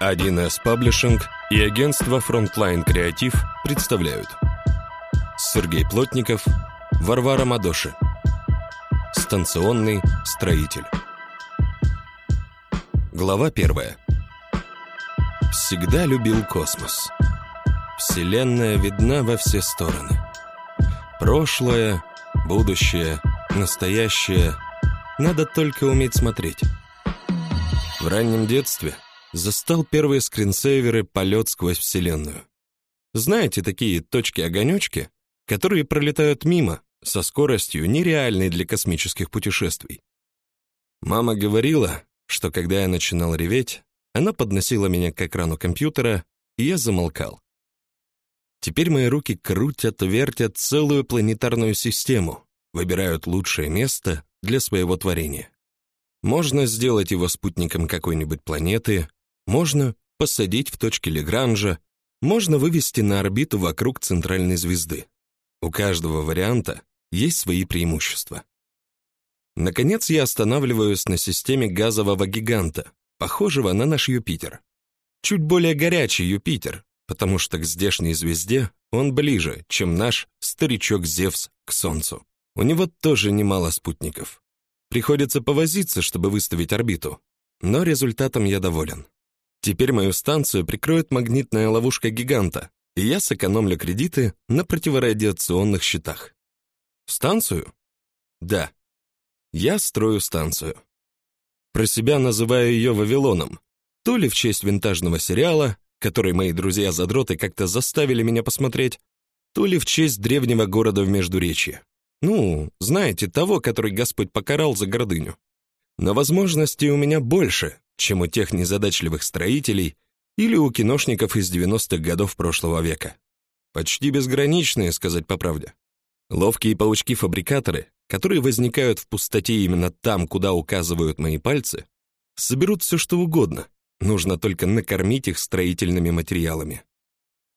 1С Паблишинг и агентство Frontline Креатив представляют. Сергей Плотников, Варвара Мадоши. Станционный строитель. Глава первая. Всегда любил космос. Вселенная видна во все стороны. Прошлое, будущее, настоящее Надо только уметь смотреть. В раннем детстве – застал первые скринсейверы «Полет сквозь Вселенную». Знаете, такие точки-огонечки, которые пролетают мимо со скоростью нереальной для космических путешествий. Мама говорила, что когда я начинал реветь, она подносила меня к экрану компьютера, и я замолкал. Теперь мои руки крутят, вертят целую планетарную систему, выбирают лучшее место для своего творения. Можно сделать его спутником какой-нибудь планеты, можно посадить в точке Легранжа, можно вывести на орбиту вокруг центральной звезды. У каждого варианта есть свои преимущества. Наконец я останавливаюсь на системе газового гиганта, похожего на наш Юпитер. Чуть более горячий Юпитер, потому что к здешней звезде он ближе, чем наш старичок Зевс к Солнцу. У него тоже немало спутников. Приходится повозиться, чтобы выставить орбиту, но результатом я доволен. Теперь мою станцию прикроет магнитная ловушка гиганта, и я сэкономлю кредиты на противорадиационных счетах. Станцию? Да. Я строю станцию. Про себя называю ее Вавилоном, то ли в честь винтажного сериала, который мои друзья-задроты как-то заставили меня посмотреть, то ли в честь древнего города в Междуречье. Ну, знаете, того, который Господь покарал за гордыню. Но возможностей у меня больше, чем у тех незадачливых строителей или у киношников из 90-х годов прошлого века. Почти безграничные, сказать по правде. Ловкие паучки-фабрикаторы, которые возникают в пустоте именно там, куда указывают мои пальцы, соберут все что угодно. Нужно только накормить их строительными материалами.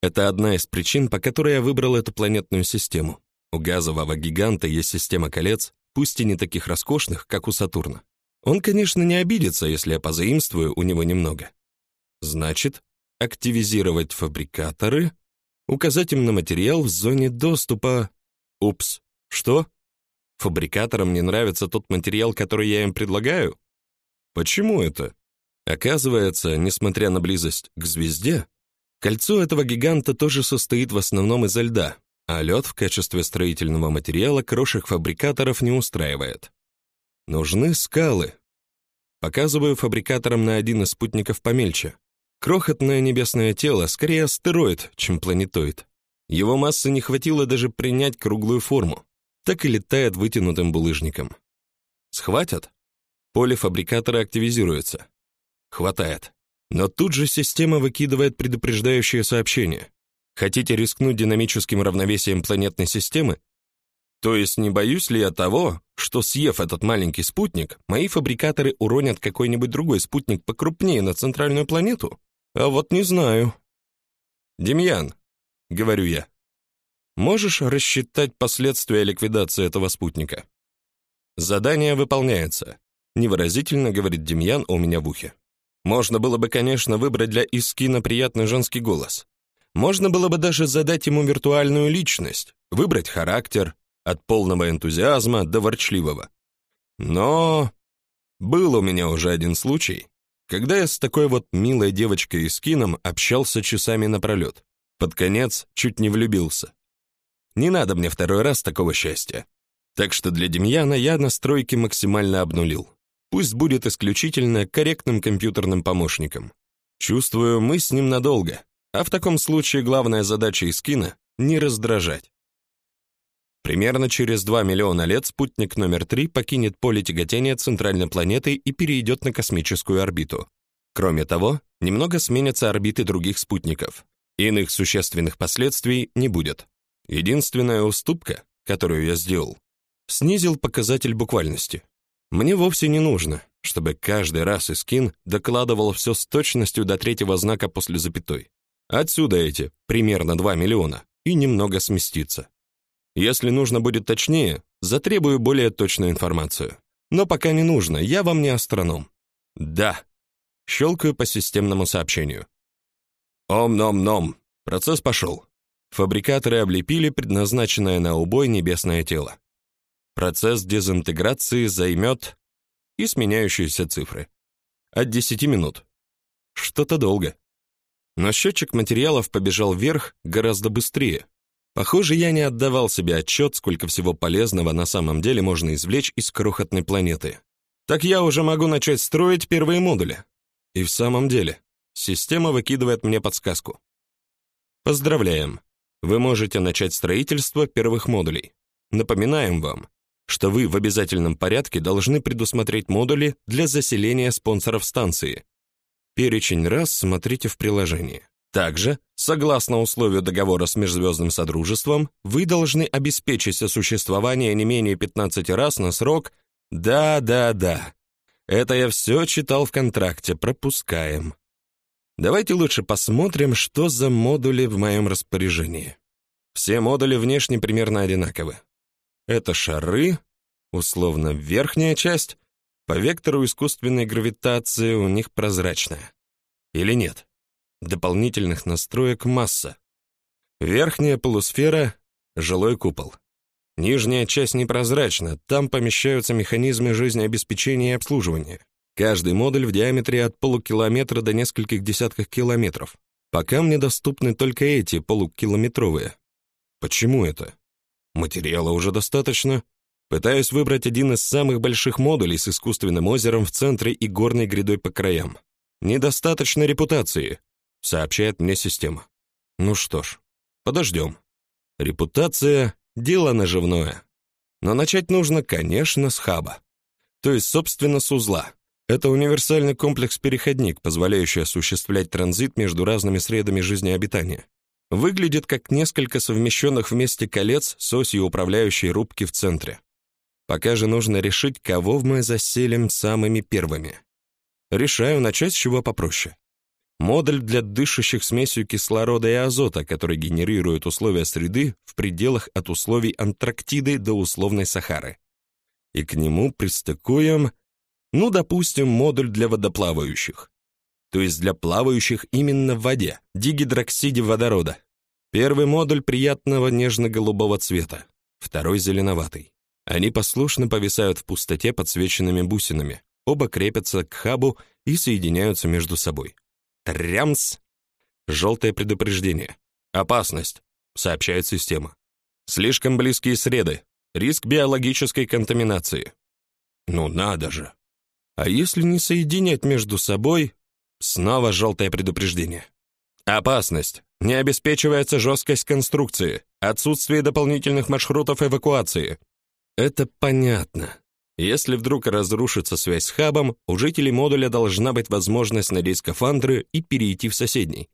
Это одна из причин, по которой я выбрал эту планетную систему. У газового гиганта есть система колец, пусть и не таких роскошных, как у Сатурна. Он, конечно, не обидится, если я позаимствую у него немного. Значит, активизировать фабрикаторы, указать им на материал в зоне доступа. Упс. Что? Фабрикаторам не нравится тот материал, который я им предлагаю? Почему это? Оказывается, несмотря на близость к звезде, кольцо этого гиганта тоже состоит в основном из льда, а лед в качестве строительного материала крошек фабрикаторов не устраивает. Нужны скалы. Показываю фабрикаторам на один из спутников помельче. Крохотное небесное тело, скорее астероид, чем планетоид. Его массы не хватило даже принять круглую форму. Так и летает вытянутым булыжником. Схватят? Поле фабрикатора активизируется. Хватает. Но тут же система выкидывает предупреждающее сообщение. Хотите рискнуть динамическим равновесием планетной системы? То есть не боюсь ли я того, что съев этот маленький спутник, мои фабрикаторы уронят какой-нибудь другой спутник покрупнее на центральную планету? А вот не знаю. Демьян, говорю я. Можешь рассчитать последствия ликвидации этого спутника? Задание выполняется, невыразительно говорит Демьян у меня в ухе. Можно было бы, конечно, выбрать для Искина приятный женский голос. Можно было бы даже задать ему виртуальную личность, выбрать характер, от полного энтузиазма до ворчливого. Но был у меня уже один случай, когда я с такой вот милой девочкой из кином общался часами напролет. Под конец чуть не влюбился. Не надо мне второй раз такого счастья. Так что для Демьяна я настройки максимально обнулил. Пусть будет исключительно корректным компьютерным помощником. Чувствую, мы с ним надолго, а в таком случае главная задача Искина — не раздражать. Примерно через 2 миллиона лет спутник номер 3 покинет поле тяготения центральной планеты и перейдет на космическую орбиту. Кроме того, немного сменятся орбиты других спутников. Иных существенных последствий не будет. Единственная уступка, которую я сделал, снизил показатель буквальности. Мне вовсе не нужно, чтобы каждый раз Искин докладывал все с точностью до третьего знака после запятой. Отсюда эти примерно 2 миллиона и немного сместится. Если нужно будет точнее, затребую более точную информацию. Но пока не нужно, я вам не астроном. Да. Щелкаю по системному сообщению. Ом-ном-ном. Процесс пошел. Фабрикаторы облепили предназначенное на убой небесное тело. Процесс дезинтеграции займет и сменяющиеся цифры. От 10 минут. Что-то долго. Но счетчик материалов побежал вверх гораздо быстрее. Похоже, я не отдавал себе отчет, сколько всего полезного на самом деле можно извлечь из крохотной планеты. Так я уже могу начать строить первые модули. И в самом деле, система выкидывает мне подсказку. Поздравляем. Вы можете начать строительство первых модулей. Напоминаем вам, что вы в обязательном порядке должны предусмотреть модули для заселения спонсоров станции. Перечень раз смотрите в приложении. Также, согласно условию договора с Межзвездным Содружеством, вы должны обеспечить сосуществование не менее 15 раз на срок «Да, да, да». Это я все читал в контракте, пропускаем. Давайте лучше посмотрим, что за модули в моем распоряжении. Все модули внешне примерно одинаковы. Это шары, условно верхняя часть, по вектору искусственной гравитации у них прозрачная. Или нет? Дополнительных настроек масса. Верхняя полусфера — жилой купол. Нижняя часть непрозрачна, там помещаются механизмы жизнеобеспечения и обслуживания. Каждый модуль в диаметре от полукилометра до нескольких десятков километров. Пока мне доступны только эти полукилометровые. Почему это? Материала уже достаточно. Пытаюсь выбрать один из самых больших модулей с искусственным озером в центре и горной грядой по краям. Недостаточно репутации, сообщает мне система. Ну что ж, подождем. Репутация — дело наживное. Но начать нужно, конечно, с хаба. То есть, собственно, с узла. Это универсальный комплекс-переходник, позволяющий осуществлять транзит между разными средами жизнеобитания. Выглядит как несколько совмещенных вместе колец с осью управляющей рубки в центре. Пока же нужно решить, кого мы заселим самыми первыми. Решаю начать с чего попроще. Модуль для дышащих смесью кислорода и азота, который генерирует условия среды в пределах от условий Антарктиды до условной Сахары. И к нему пристыкуем, ну, допустим, модуль для водоплавающих то есть для плавающих именно в воде, дигидроксиде водорода. Первый модуль приятного нежно-голубого цвета, второй зеленоватый. Они послушно повисают в пустоте подсвеченными бусинами, оба крепятся к хабу и соединяются между собой. Трямс! Желтое предупреждение. Опасность, сообщает система. Слишком близкие среды. Риск биологической контаминации. Ну надо же. А если не соединять между собой, Снова желтое предупреждение. Опасность. Не обеспечивается жесткость конструкции. Отсутствие дополнительных маршрутов эвакуации. Это понятно. Если вдруг разрушится связь с хабом, у жителей модуля должна быть возможность надеть скафандры и перейти в соседний.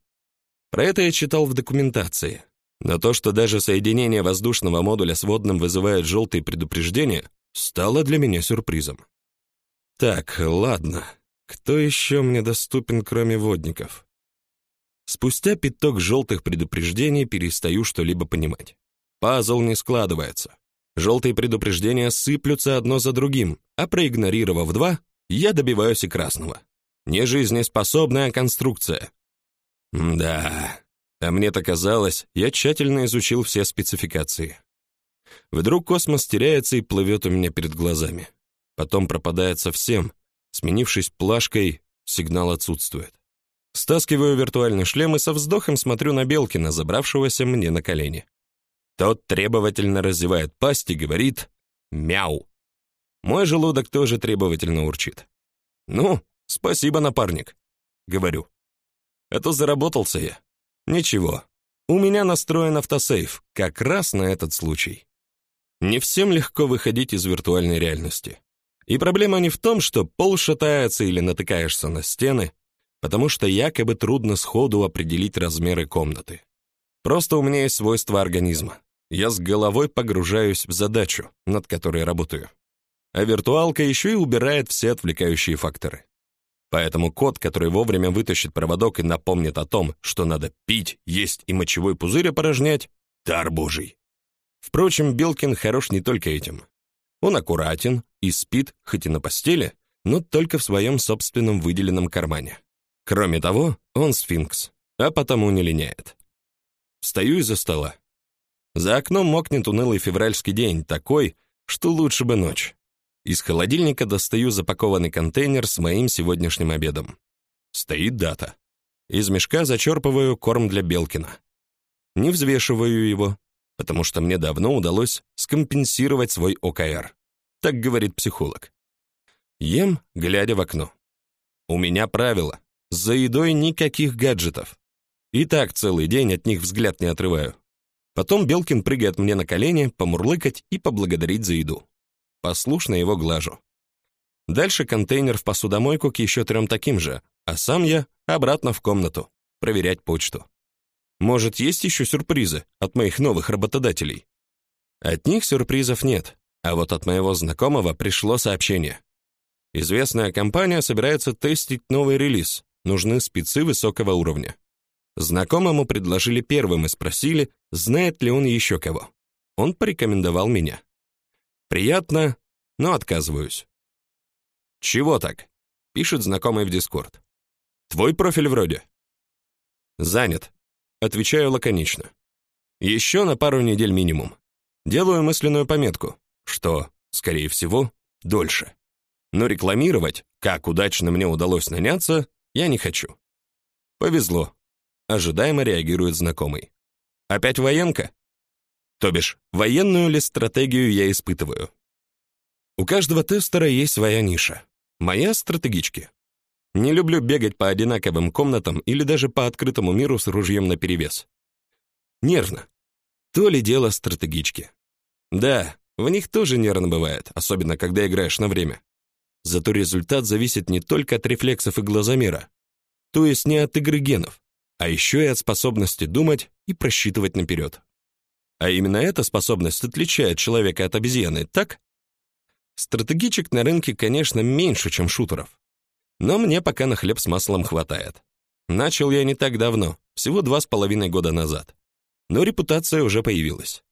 Про это я читал в документации. Но то, что даже соединение воздушного модуля с водным вызывает желтые предупреждения, стало для меня сюрпризом. Так, ладно. Кто еще мне доступен, кроме водников? Спустя пяток желтых предупреждений перестаю что-либо понимать. Пазл не складывается. Желтые предупреждения сыплются одно за другим, а проигнорировав два, я добиваюсь и красного. Нежизнеспособная конструкция. да, а мне-то казалось, я тщательно изучил все спецификации. Вдруг космос теряется и плывет у меня перед глазами. Потом пропадает совсем, Сменившись плашкой, сигнал отсутствует. Стаскиваю виртуальный шлем и со вздохом смотрю на Белкина, забравшегося мне на колени. Тот требовательно раздевает пасть и говорит «Мяу». Мой желудок тоже требовательно урчит. «Ну, спасибо, напарник», — говорю. Это заработался я. Ничего, у меня настроен автосейв, как раз на этот случай. Не всем легко выходить из виртуальной реальности. И проблема не в том, что пол шатается или натыкаешься на стены, потому что якобы трудно сходу определить размеры комнаты. Просто у меня есть свойства организма. Я с головой погружаюсь в задачу, над которой работаю. А виртуалка еще и убирает все отвлекающие факторы. Поэтому кот, который вовремя вытащит проводок и напомнит о том, что надо пить, есть и мочевой пузырь опорожнять, дар божий. Впрочем, Белкин хорош не только этим. Он аккуратен и спит, хоть и на постели, но только в своем собственном выделенном кармане. Кроме того, он сфинкс, а потому не линяет. Встаю из-за стола. За окном мокнет унылый февральский день, такой, что лучше бы ночь. Из холодильника достаю запакованный контейнер с моим сегодняшним обедом. Стоит дата. Из мешка зачерпываю корм для Белкина. Не взвешиваю его, потому что мне давно удалось скомпенсировать свой ОКР. Так говорит психолог. Ем, глядя в окно. У меня правило: за едой никаких гаджетов. И так целый день от них взгляд не отрываю. Потом Белкин прыгает мне на колени, помурлыкать и поблагодарить за еду. Послушно его глажу. Дальше контейнер в посудомойку к еще трем таким же, а сам я обратно в комнату проверять почту. Может, есть еще сюрпризы от моих новых работодателей? От них сюрпризов нет, а вот от моего знакомого пришло сообщение. Известная компания собирается тестить новый релиз. Нужны спецы высокого уровня. Знакомому предложили первым и спросили, знает ли он еще кого. Он порекомендовал меня. Приятно, но отказываюсь. Чего так? пишет знакомый в Discord. Твой профиль вроде. Занят, Отвечаю лаконично. Еще на пару недель минимум. Делаю мысленную пометку, что, скорее всего, дольше. Но рекламировать, как удачно мне удалось наняться, я не хочу. Повезло. Ожидаемо реагирует знакомый. Опять военка? То бишь, военную ли стратегию я испытываю? У каждого тестера есть своя ниша. Моя стратегички. Не люблю бегать по одинаковым комнатам или даже по открытому миру с ружьем наперевес. Нервно. То ли дело стратегички. Да, в них тоже нервно бывает, особенно когда играешь на время. Зато результат зависит не только от рефлексов и глазомера, то есть не от игры генов, а еще и от способности думать и просчитывать наперед. А именно эта способность отличает человека от обезьяны, так? Стратегичек на рынке, конечно, меньше, чем шутеров. Но мне пока на хлеб с маслом хватает. Начал я не так давно, всего два с половиной года назад. Но репутация уже появилась.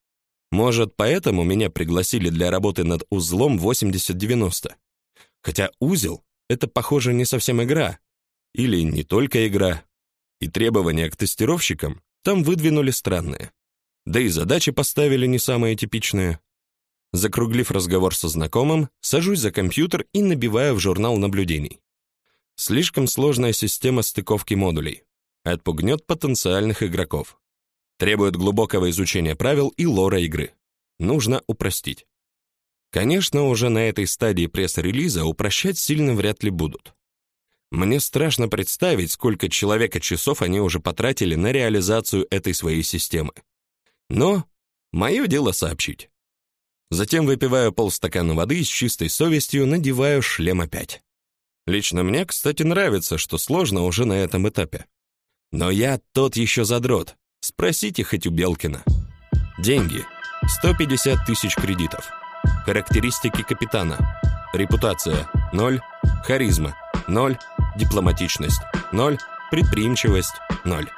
Может, поэтому меня пригласили для работы над узлом 8090. Хотя узел это, похоже, не совсем игра, или не только игра. И требования к тестировщикам там выдвинули странные. Да и задачи поставили не самые типичные. Закруглив разговор со знакомым, сажусь за компьютер и набиваю в журнал наблюдений. Слишком сложная система стыковки модулей. Отпугнет потенциальных игроков. Требует глубокого изучения правил и лора игры. Нужно упростить. Конечно, уже на этой стадии пресс-релиза упрощать сильно вряд ли будут. Мне страшно представить, сколько человека часов они уже потратили на реализацию этой своей системы. Но мое дело сообщить. Затем выпиваю полстакана воды и с чистой совестью надеваю шлем опять. Лично мне, кстати, нравится, что сложно уже на этом этапе. Но я тот еще задрот. Спросите хоть у Белкина. Деньги. 150 тысяч кредитов. Характеристики капитана. Репутация – 0. Харизма – 0. Дипломатичность – 0. Предприимчивость – 0.